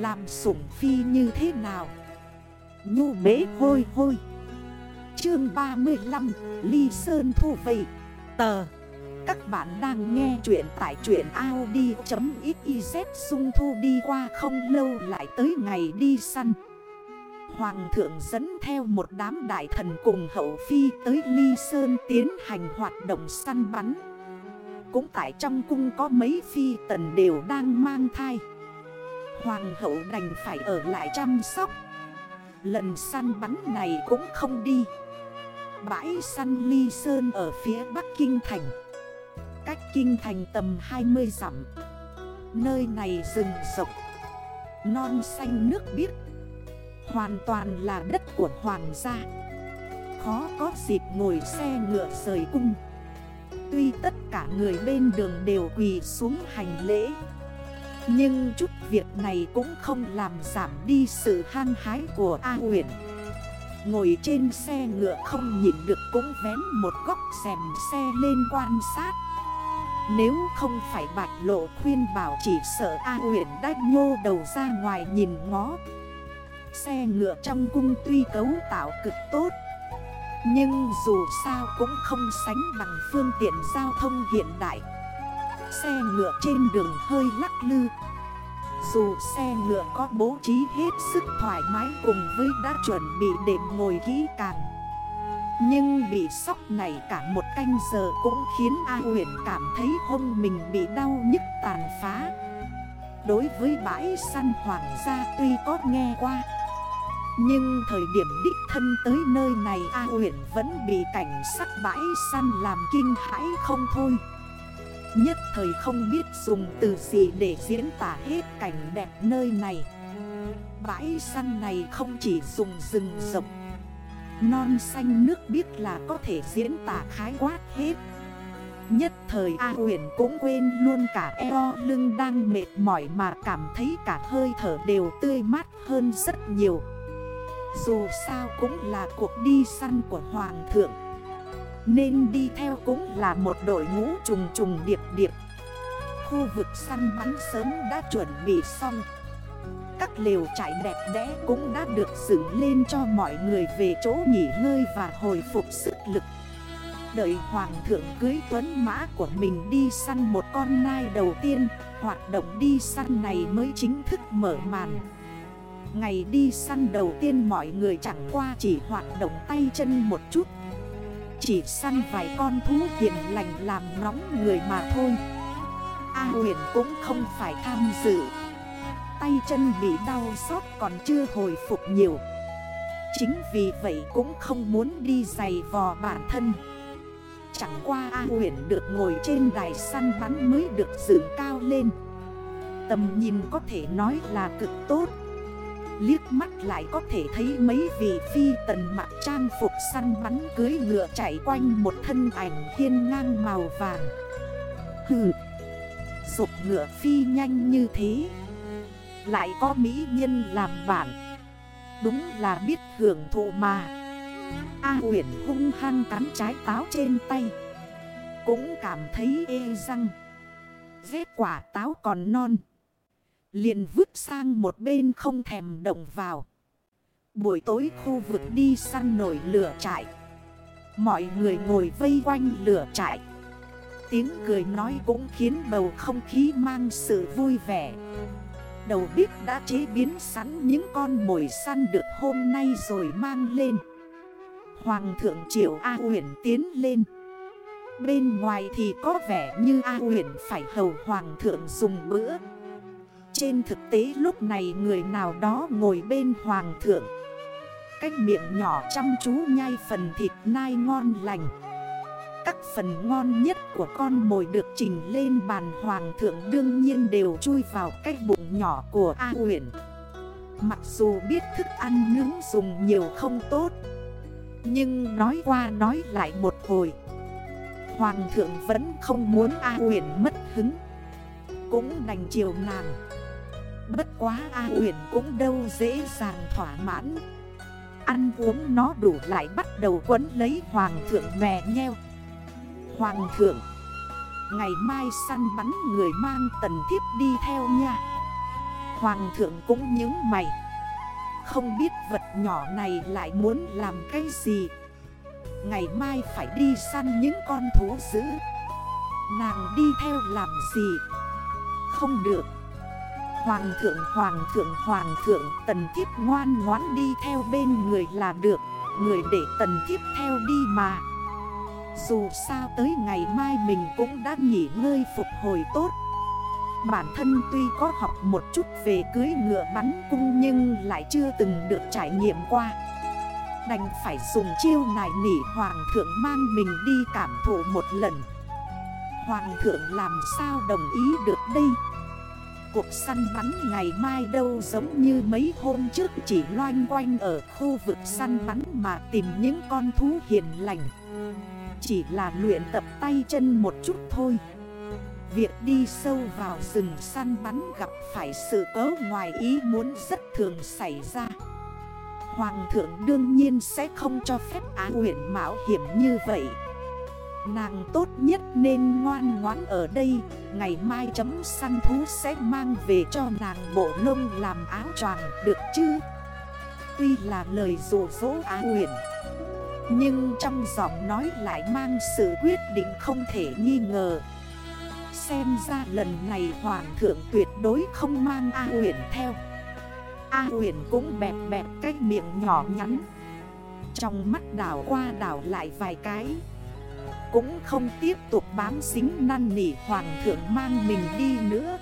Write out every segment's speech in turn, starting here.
Làm sủng phi như thế nào? Nhu bế hôi hôi. Chương 35 Ly Sơn Thu Vây Tờ. Các bạn đang nghe chuyện tại chuyện Audi.xyz Sung Thu đi qua không lâu lại tới ngày đi săn. Hoàng thượng dẫn theo một đám đại thần cùng hậu phi tới Ly Sơn tiến hành hoạt động săn bắn. Cũng tại trong cung có mấy phi tần đều đang mang thai. Hoàng hậu đành phải ở lại chăm sóc. Lần săn bắn này cũng không đi. Bãi săn Ly Sơn ở phía Bắc Kinh Thành. Cách Kinh Thành tầm 20 dặm. Nơi này rừng rộng, Non xanh nước biếc. Hoàn toàn là đất của hoàng gia. Khó có dịp ngồi xe ngựa rời cung. Tuy tất cả người bên đường đều quỳ xuống hành lễ. Nhưng chút việc này cũng không làm giảm đi sự hang hái của A huyền. Ngồi trên xe ngựa không nhìn được cũng vén một góc xèm xe lên quan sát. Nếu không phải bạch lộ khuyên bảo chỉ sợ A huyền đã nhô đầu ra ngoài nhìn ngó. Xe ngựa trong cung tuy cấu tạo cực tốt, Nhưng dù sao cũng không sánh bằng phương tiện giao thông hiện đại. Xe ngựa trên đường hơi lắc lư dù xe ngựa có bố trí hết sức thoải mái cùng với đã chuẩn bị đệm ngồi kỹ càng, Nhưng bị sóc này cả một canh giờ cũng khiến A huyền cảm thấy hông mình bị đau nhức tàn phá. Đối với bãi săn hoàng gia tuy có nghe qua, nhưng thời điểm đích thân tới nơi này A huyện vẫn bị cảnh sắc bãi săn làm kinh hãi không thôi. Nhất thời không biết dùng từ gì để diễn tả hết cảnh đẹp nơi này. Bãi săn này không chỉ dùng rừng rộng, Non xanh nước biết là có thể diễn tả khái quát hết. Nhất thời A huyền cũng quên luôn cả eo lưng đang mệt mỏi mà cảm thấy cả hơi thở đều tươi mát hơn rất nhiều. Dù sao cũng là cuộc đi săn của Hoàng thượng. Nên đi theo cũng là một đội ngũ trùng trùng điệp điệp. Khu vực săn bắn sớm đã chuẩn bị xong. Các lều trại đẹp đẽ cũng đã được dựng lên cho mọi người về chỗ nghỉ ngơi và hồi phục sức lực. Đợi Hoàng thượng cưới tuấn mã của mình đi săn một con nai đầu tiên, Hoạt động đi săn này mới chính thức mở màn. Ngày đi săn đầu tiên mọi người chẳng qua chỉ hoạt động tay chân một chút chỉ săn vài con thú hiền lành làm nóng người mà thôi. A huyền cũng không phải tham dự. Tay chân bị đau xót còn chưa hồi phục nhiều. Chính vì vậy cũng không muốn đi giày vò bản thân. Chẳng qua A huyền được ngồi trên đài săn bắn mới được dựng cao lên. Tầm nhìn có thể nói là cực tốt. Liếc mắt lại có thể thấy mấy vị phi tần mặc trang phục săn bắn cưới ngựa chạy quanh một thân ảnh hiên ngang màu vàng. Hừ, Dục ngựa phi nhanh như thế. Lại có mỹ nhân làm bản Đúng là biết hưởng thụ mà. A huyển hung hăng cắn trái táo trên tay. Cũng cảm thấy ê răng. Vết quả táo còn non. Liền vứt sang một bên không thèm động vào. Buổi tối khu vực đi săn nổi lửa trại. Mọi người ngồi vây quanh lửa trại. Tiếng cười nói cũng khiến bầu không khí mang sự vui vẻ. Đầu bếp đã chế biến sẵn những con mồi săn được hôm nay rồi mang lên. Hoàng thượng triệu A huyền tiến lên. Bên ngoài thì có vẻ như A huyền phải hầu hoàng thượng dùng bữa trên thực tế lúc này người nào đó ngồi bên hoàng thượng. Cách miệng nhỏ chăm chú nhai phần thịt nai ngon lành. Các phần ngon nhất của con mồi được trình lên bàn hoàng thượng đương nhiên đều chui vào cái bụng nhỏ của A huyền Mặc dù biết thức ăn nướng dùng nhiều không tốt, Nhưng nói qua nói lại một hồi, Hoàng thượng vẫn không muốn A huyền mất hứng. Cũng đành chiều nàng. Bất quá A huyền cũng đâu dễ dàng thỏa mãn. Ăn uống nó đủ lại bắt đầu quấn lấy hoàng thượng mè nheo. Hoàng thượng, Ngày mai săn bắn người mang tần thiếp đi theo nha. Hoàng thượng cũng nhớ mày. Không biết vật nhỏ này lại muốn làm cái gì? Ngày mai phải đi săn những con thú dữ. Nàng đi theo làm gì? Không được. Hoàng thượng hoàng thượng hoàng thượng, Tần thiếp ngoan ngoãn đi theo bên người là được. Người để tần thiếp theo đi mà. Dù sao tới ngày mai mình cũng đã nghỉ ngơi phục hồi tốt. Bản thân tuy có học một chút về cưới ngựa bắn cung Nhưng lại chưa từng được trải nghiệm qua. Đành phải dùng chiêu nài nỉ hoàng thượng mang mình đi cảm thụ một lần. Hoàng thượng làm sao đồng ý được đây? Cuộc săn bắn ngày mai đâu giống như mấy hôm trước chỉ loanh quanh ở khu vực săn bắn mà tìm những con thú hiền lành. Chỉ là luyện tập tay chân một chút thôi. Việc đi sâu vào rừng săn bắn gặp phải sự cớ ngoài ý muốn rất thường xảy ra. Hoàng thượng đương nhiên sẽ không cho phép á huyện mạo hiểm như vậy. Nàng tốt nhất nên ngoan ngoãn ở đây. Ngày mai chấm săn thú sẽ mang về cho nàng bộ lông làm áo choàng, được chứ? Tuy là lời dụ dỗ á huyền Nhưng trong giọng nói lại mang sự quyết định không thể nghi ngờ. Xem ra lần này hoàng thượng tuyệt đối không mang A huyền theo. A huyền cũng bẹp bẹp cái miệng nhỏ nhắn, Trong mắt đảo qua đảo lại vài cái cũng không tiếp tục bám xính năn nỉ hoàng thượng mang mình đi nữa.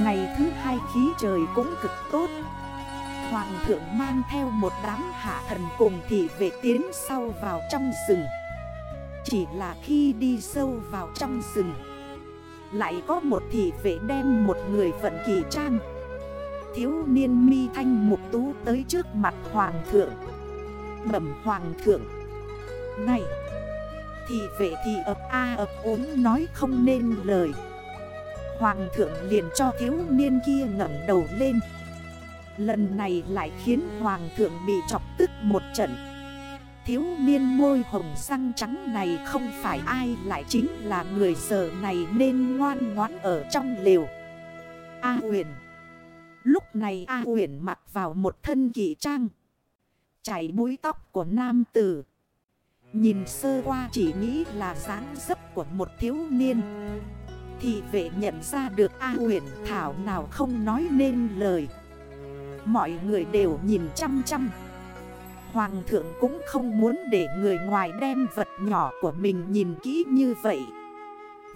Ngày thứ hai khí trời cũng cực tốt. Hoàng thượng mang theo một đám hạ thần cùng thị vệ tiến sau vào trong rừng. Chỉ là khi đi sâu vào trong rừng, Lại có một thị vệ đem một người vận kỳ trang. Thiếu niên mi thanh mục tú tới trước mặt hoàng thượng. Bẩm hoàng thượng, Này thì vệ thì ập a ập ốm nói không nên lời. Hoàng thượng liền cho thiếu niên kia ngẩng đầu lên. Lần này lại khiến hoàng thượng bị chọc tức một trận. Thiếu niên môi hồng răng trắng này không phải ai lại chính là người giờ này nên ngoan ngoãn ở trong liều A huyền Lúc này A huyền mặc vào một thân kỳ trang. Chảy búi tóc của nam tử. Nhìn sơ qua chỉ nghĩ là dáng dấp của một thiếu niên. Thì vệ nhận ra được A huyền Thảo nào không nói nên lời. Mọi người đều nhìn chăm chăm. Hoàng thượng cũng không muốn để người ngoài đem vật nhỏ của mình nhìn kỹ như vậy.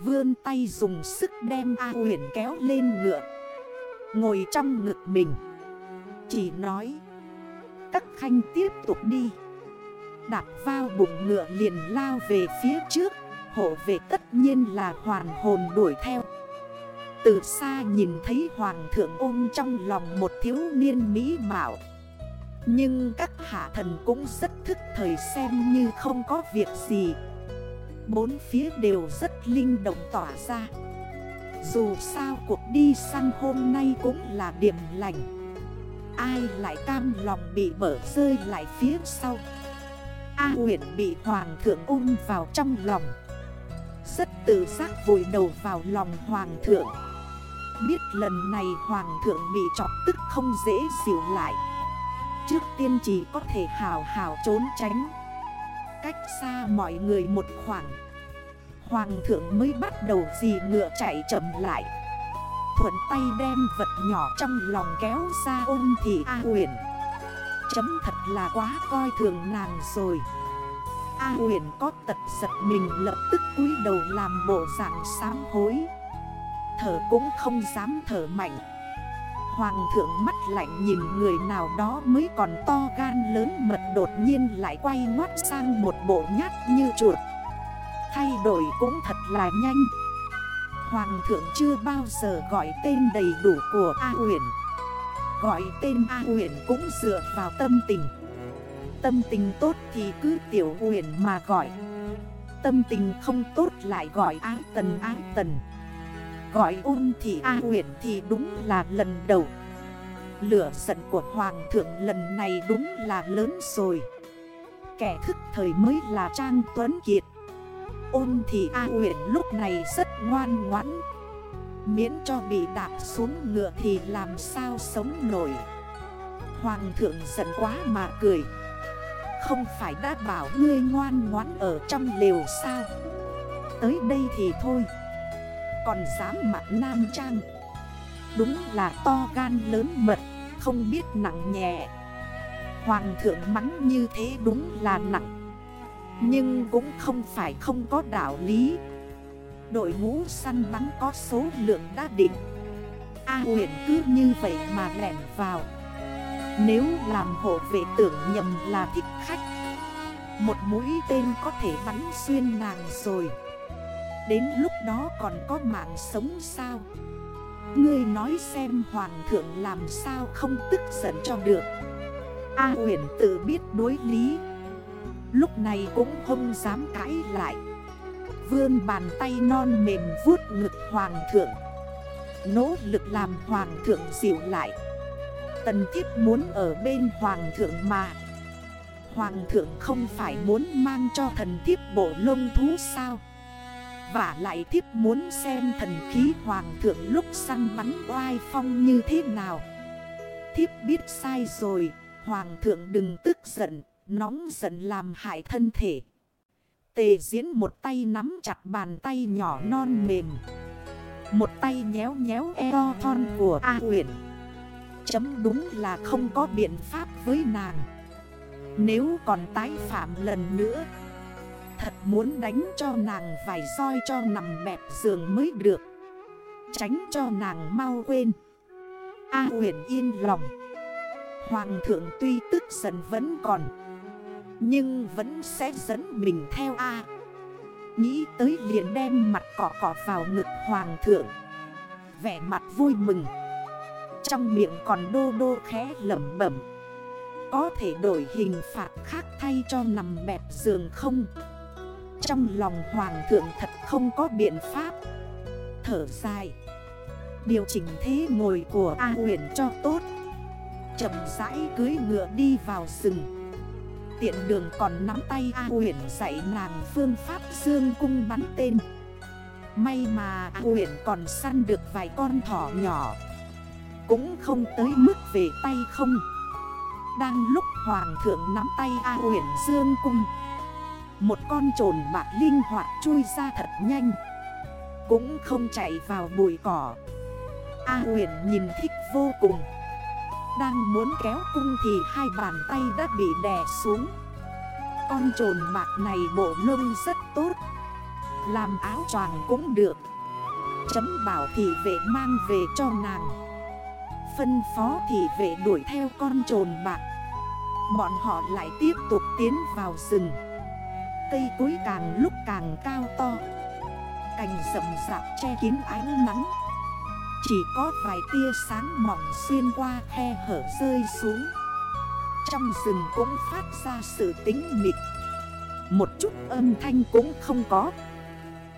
Vươn tay dùng sức đem A huyền kéo lên ngựa. Ngồi trong ngực mình. Chỉ nói, Các khanh tiếp tục đi. Đạp vào bụng ngựa liền lao về phía trước, Hộ vệ tất nhiên là hoàn hồn đuổi theo. Từ xa nhìn thấy hoàng thượng ôm trong lòng một thiếu niên mỹ mạo. Nhưng các hạ thần cũng rất thức thời xem như không có việc gì. Bốn phía đều rất linh động tỏa ra. Dù sao cuộc đi săn hôm nay cũng là điểm lành. Ai lại cam lòng bị bở rơi lại phía sau? A huyện bị hoàng thượng ôm vào trong lòng. Rất tự giác vội đầu vào lòng hoàng thượng. Biết lần này hoàng thượng bị chọc tức không dễ xỉu lại. Trước tiên chỉ có thể hào hào trốn tránh. Cách xa mọi người một khoảng. Hoàng thượng mới bắt đầu dì ngựa chạy chậm lại. Thuận tay đem vật nhỏ trong lòng kéo ra ôm thì A huyền Chấm thật là quá coi thường nàng rồi. A huyền có tật giật mình lập tức cúi đầu làm bộ dạng sám hối. Thở cũng không dám thở mạnh. Hoàng thượng mắt lạnh nhìn người nào đó mới còn to gan lớn mật đột nhiên lại quay ngoắt sang một bộ nhát như chuột. Thay đổi cũng thật là nhanh. Hoàng thượng chưa bao giờ gọi tên đầy đủ của A huyền. Gọi tên A huyền cũng dựa vào tâm tình. Tâm tình tốt thì cứ tiểu huyền mà gọi. Tâm tình không tốt lại gọi ái tần ái tần. Gọi ôn thì A huyền thì đúng là lần đầu. Lửa giận của Hoàng thượng lần này đúng là lớn rồi. Kẻ thức thời mới là Trang Tuấn Kiệt. Ôn thì A huyền lúc này rất ngoan ngoãn. Miễn cho bị đạp xuống ngựa thì làm sao sống nổi. Hoàng thượng giận quá mà cười. Không phải đã bảo ngươi ngoan ngoãn ở trong liều sao? Tới đây thì thôi. Còn dám mặt nam trang. Đúng là to gan lớn mật, Không biết nặng nhẹ. Hoàng thượng mắng như thế đúng là nặng. Nhưng cũng không phải không có đạo lý. Đội ngũ săn bắn có số lượng đã định. A huyền cứ như vậy mà lẻn vào. Nếu làm hộ vệ tưởng nhầm là thích khách, Một mũi tên có thể bắn xuyên nàng rồi. Đến lúc đó còn có mạng sống sao? Ngươi nói xem hoàng thượng làm sao không tức giận cho được. A huyền tự biết đối lý. Lúc này cũng không dám cãi lại. Vươn bàn tay non mềm vuốt ngực hoàng thượng. Nỗ lực làm hoàng thượng dịu lại. Tần thiếp muốn ở bên hoàng thượng mà. Hoàng thượng không phải muốn mang cho thần thiếp bộ lông thú sao? Và lại thiếp muốn xem thần khí hoàng thượng lúc săn bắn oai phong như thế nào. Thiếp biết sai rồi, Hoàng thượng đừng tức giận, Nóng giận làm hại thân thể. Tề diễn một tay nắm chặt bàn tay nhỏ non mềm. Một tay nhéo nhéo eo thon của A huyền Chấm đúng là không có biện pháp với nàng. Nếu còn tái phạm lần nữa, Thật muốn đánh cho nàng vài roi cho nằm bẹp giường mới được. Tránh cho nàng mau quên. A huyền yên lòng. Hoàng thượng tuy tức giận vẫn còn nhưng vẫn sẽ dẫn mình theo A. Nghĩ tới liền đem mặt cỏ cỏ vào ngực hoàng thượng. Vẻ mặt vui mừng. Trong miệng còn đô đô khẽ lẩm bẩm. Có thể đổi hình phạt khác thay cho nằm bẹp giường không? Trong lòng hoàng thượng thật không có biện pháp. Thở dài. Điều chỉnh thế ngồi của A huyền cho tốt. Chậm rãi cưới ngựa đi vào rừng. Tiện đường còn nắm tay A huyền dạy nàng phương pháp dương cung bắn tên. May mà A huyền còn săn được vài con thỏ nhỏ. Cũng không tới mức về tay không. Đang lúc hoàng thượng nắm tay A huyền dương cung, Một con trồn bạc linh hoạt chui ra thật nhanh. Cũng không chạy vào bụi cỏ. A huyền nhìn thích vô cùng đang muốn kéo cung thì hai bàn tay đã bị đè xuống. Con trồn bạc này bộ lông rất tốt, Làm áo choàng cũng được. Chấm bảo thị vệ mang về cho nàng. Phân phó thị vệ đuổi theo con trồn bạc Bọn họ lại tiếp tục tiến vào rừng. Cây cối càng lúc càng cao to. Cành rậm rạp che kín ánh nắng chỉ có vài tia sáng mỏng xuyên qua khe hở rơi xuống. Trong rừng cũng phát ra sự tính mịch. Một chút âm thanh cũng không có.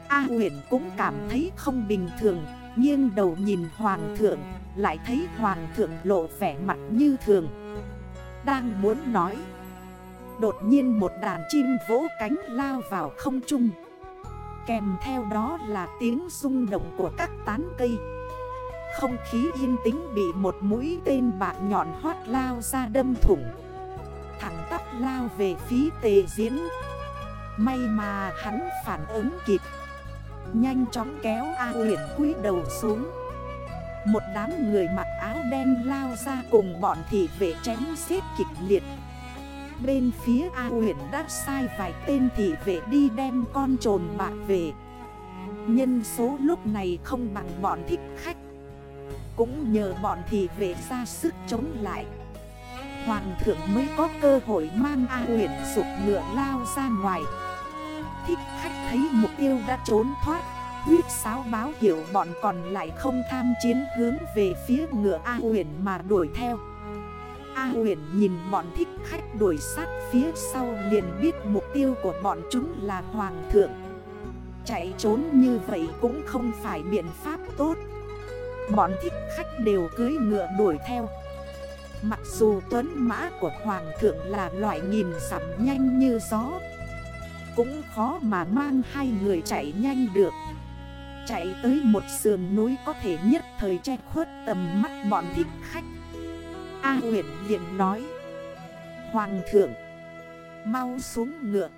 A huyền cũng cảm thấy không bình thường, Nghiêng đầu nhìn hoàng thượng, Lại thấy hoàng thượng lộ vẻ mặt như thường. Đang muốn nói, Đột nhiên một đàn chim vỗ cánh lao vào không trung. Kèm theo đó là tiếng rung động của các tán cây không khí yên tĩnh bị một mũi tên bạc nhọn hoát lao ra đâm thủng. Thẳng tắp lao về phía tề diễn. May mà hắn phản ứng kịp. Nhanh chóng kéo A huyền quý đầu xuống. Một đám người mặc áo đen lao ra cùng bọn thị vệ chém xếp kịch liệt. Bên phía A huyền đã sai vài tên thị vệ đi đem con trồn bạc về. Nhân số lúc này không bằng bọn thích khách cũng nhờ bọn thị vệ ra sức chống lại. Hoàng thượng mới có cơ hội mang A huyền sụp ngựa lao ra ngoài. Thích khách thấy mục tiêu đã trốn thoát, Huyết sáo báo hiệu bọn còn lại không tham chiến hướng về phía ngựa A huyền mà đuổi theo. A huyền nhìn bọn thích khách đuổi sát phía sau liền biết mục tiêu của bọn chúng là hoàng thượng. Chạy trốn như vậy cũng không phải biện pháp tốt. Bọn thích khách đều cưới ngựa đuổi theo. Mặc dù tuấn mã của hoàng thượng là loại nhìn sắm nhanh như gió, Cũng khó mà mang hai người chạy nhanh được. Chạy tới một sườn núi có thể nhất thời che khuất tầm mắt bọn thích khách. A huyện liền nói, Hoàng thượng, Mau xuống ngựa.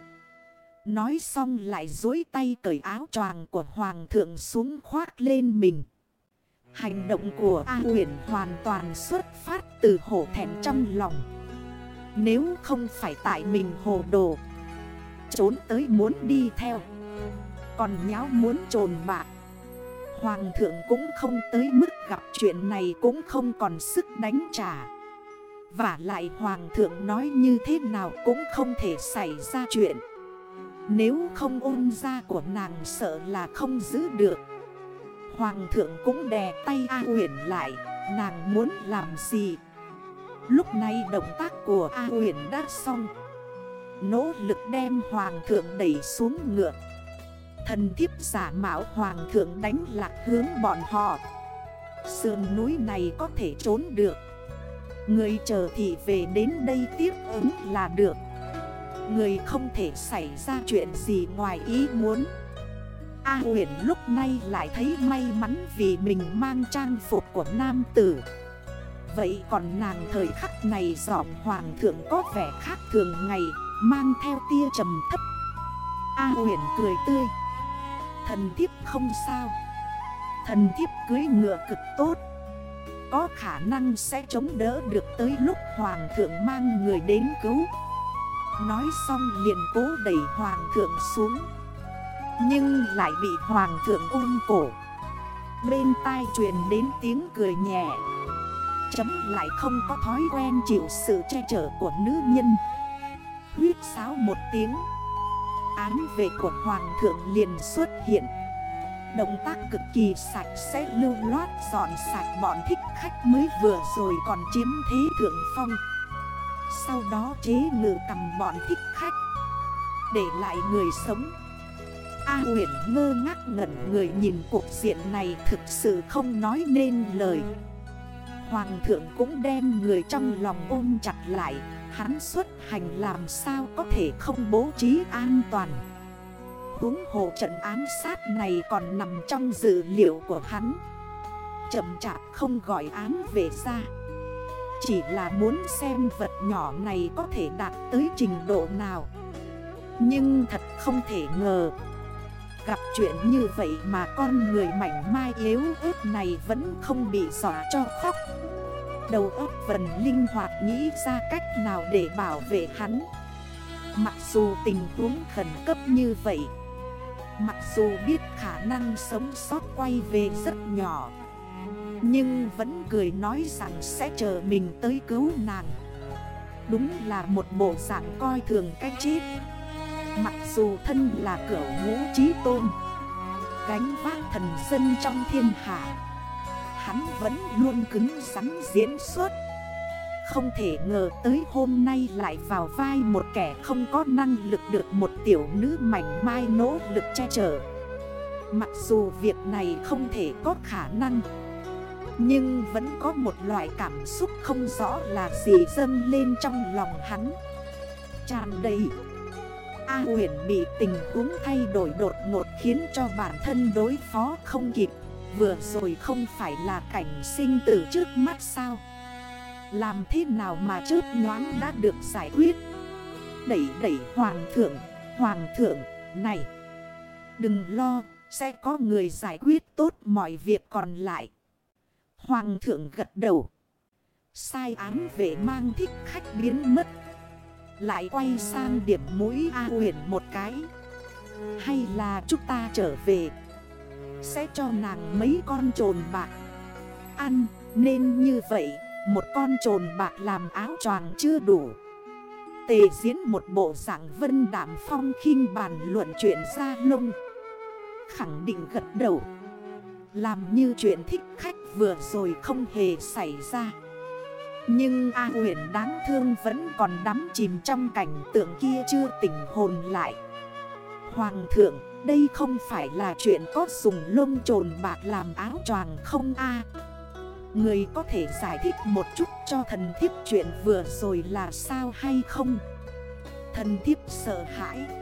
Nói xong lại dối tay cởi áo choàng của hoàng thượng xuống khoác lên mình. Hành động của A huyền hoàn toàn xuất phát từ hổ thẹn trong lòng. Nếu không phải tại mình hồ đồ, Trốn tới muốn đi theo. Còn nháo muốn trồn bạc, Hoàng thượng cũng không tới mức gặp chuyện này cũng không còn sức đánh trả. Và lại hoàng thượng nói như thế nào cũng không thể xảy ra chuyện. Nếu không ôn ra của nàng sợ là không giữ được. Hoàng thượng cũng đè tay A huyền lại, Nàng muốn làm gì? Lúc này động tác của A huyền đã xong. Nỗ lực đem hoàng thượng đẩy xuống ngựa. Thần thiếp giả mạo hoàng thượng đánh lạc hướng bọn họ. Sườn núi này có thể trốn được. Người chờ thị về đến đây tiếp ứng là được. Người không thể xảy ra chuyện gì ngoài ý muốn. A huyền lúc này lại thấy may mắn vì mình mang trang phục của nam tử. Vậy còn nàng thời khắc này giọng hoàng thượng có vẻ khác thường ngày, Mang theo tia trầm thấp. A huyền cười tươi. Thần thiếp không sao. Thần thiếp cưới ngựa cực tốt. Có khả năng sẽ chống đỡ được tới lúc hoàng thượng mang người đến cứu. Nói xong liền cố đẩy hoàng thượng xuống. Nhưng lại bị hoàng thượng ôm cổ. Bên tai truyền đến tiếng cười nhẹ. Chấm lại không có thói quen chịu sự che chở của nữ nhân. Huyết sáo một tiếng. Án về của Hoàng thượng liền xuất hiện. Động tác cực kỳ sạch sẽ lưu loát dọn sạch bọn thích khách mới vừa rồi còn chiếm thế thượng phong. Sau đó chế ngự cầm bọn thích khách. Để lại người sống. A huyền ngơ ngác ngẩn người nhìn cuộc diện này thực sự không nói nên lời. Hoàng thượng cũng đem người trong lòng ôm chặt lại, Hắn xuất hành làm sao có thể không bố trí an toàn. Húng hồ trận án sát này còn nằm trong dữ liệu của hắn. Chậm chạp không gọi án về ra. Chỉ là muốn xem vật nhỏ này có thể đạt tới trình độ nào. Nhưng thật không thể ngờ Gặp chuyện như vậy mà con người mảnh mai yếu ớt này vẫn không bị dọa cho khóc. Đầu óc vần linh hoạt nghĩ ra cách nào để bảo vệ hắn. Mặc dù tình huống khẩn cấp như vậy, Mặc dù biết khả năng sống sót quay về rất nhỏ, Nhưng vẫn cười nói rằng sẽ chờ mình tới cứu nàng. Đúng là một bộ dạng coi thường cách chết. Mặc dù thân là cửa ngũ trí tôn, Gánh vác thần dân trong thiên hạ, Hắn vẫn luôn cứng rắn diễn xuất. Không thể ngờ tới hôm nay lại vào vai một kẻ không có năng lực được một tiểu nữ mảnh mai nỗ lực che chở. Mặc dù việc này không thể có khả năng, Nhưng vẫn có một loại cảm xúc không rõ là gì dâng lên trong lòng hắn. Tràn đầy A huyền bị tình huống thay đổi đột ngột khiến cho bản thân đối phó không kịp. Vừa rồi không phải là cảnh sinh tử trước mắt sao? Làm thế nào mà trước nhoáng đã được giải quyết? Đẩy đẩy, hoàng thượng Hoàng thượng, này! Đừng lo, Sẽ có người giải quyết tốt mọi việc còn lại. Hoàng thượng gật đầu. Sai án về mang thích khách biến mất. Lại quay sang điểm mũi A huyền một cái. Hay là chúng ta trở về? Sẽ cho nàng mấy con trồn bạc? Ăn, nên như vậy, Một con trồn bạc làm áo choàng chưa đủ. Tề diễn một bộ dạng vân đảm phong khinh bàn luận chuyện ra lông. Khẳng định gật đầu. Làm như chuyện thích khách vừa rồi không hề xảy ra. Nhưng A huyền đáng thương vẫn còn đắm chìm trong cảnh tượng kia chưa tỉnh hồn lại. Hoàng thượng, đây không phải là chuyện có dùng lông trồn bạc làm áo choàng không a? Người có thể giải thích một chút cho thần thiếp chuyện vừa rồi là sao hay không? Thần thiếp sợ hãi.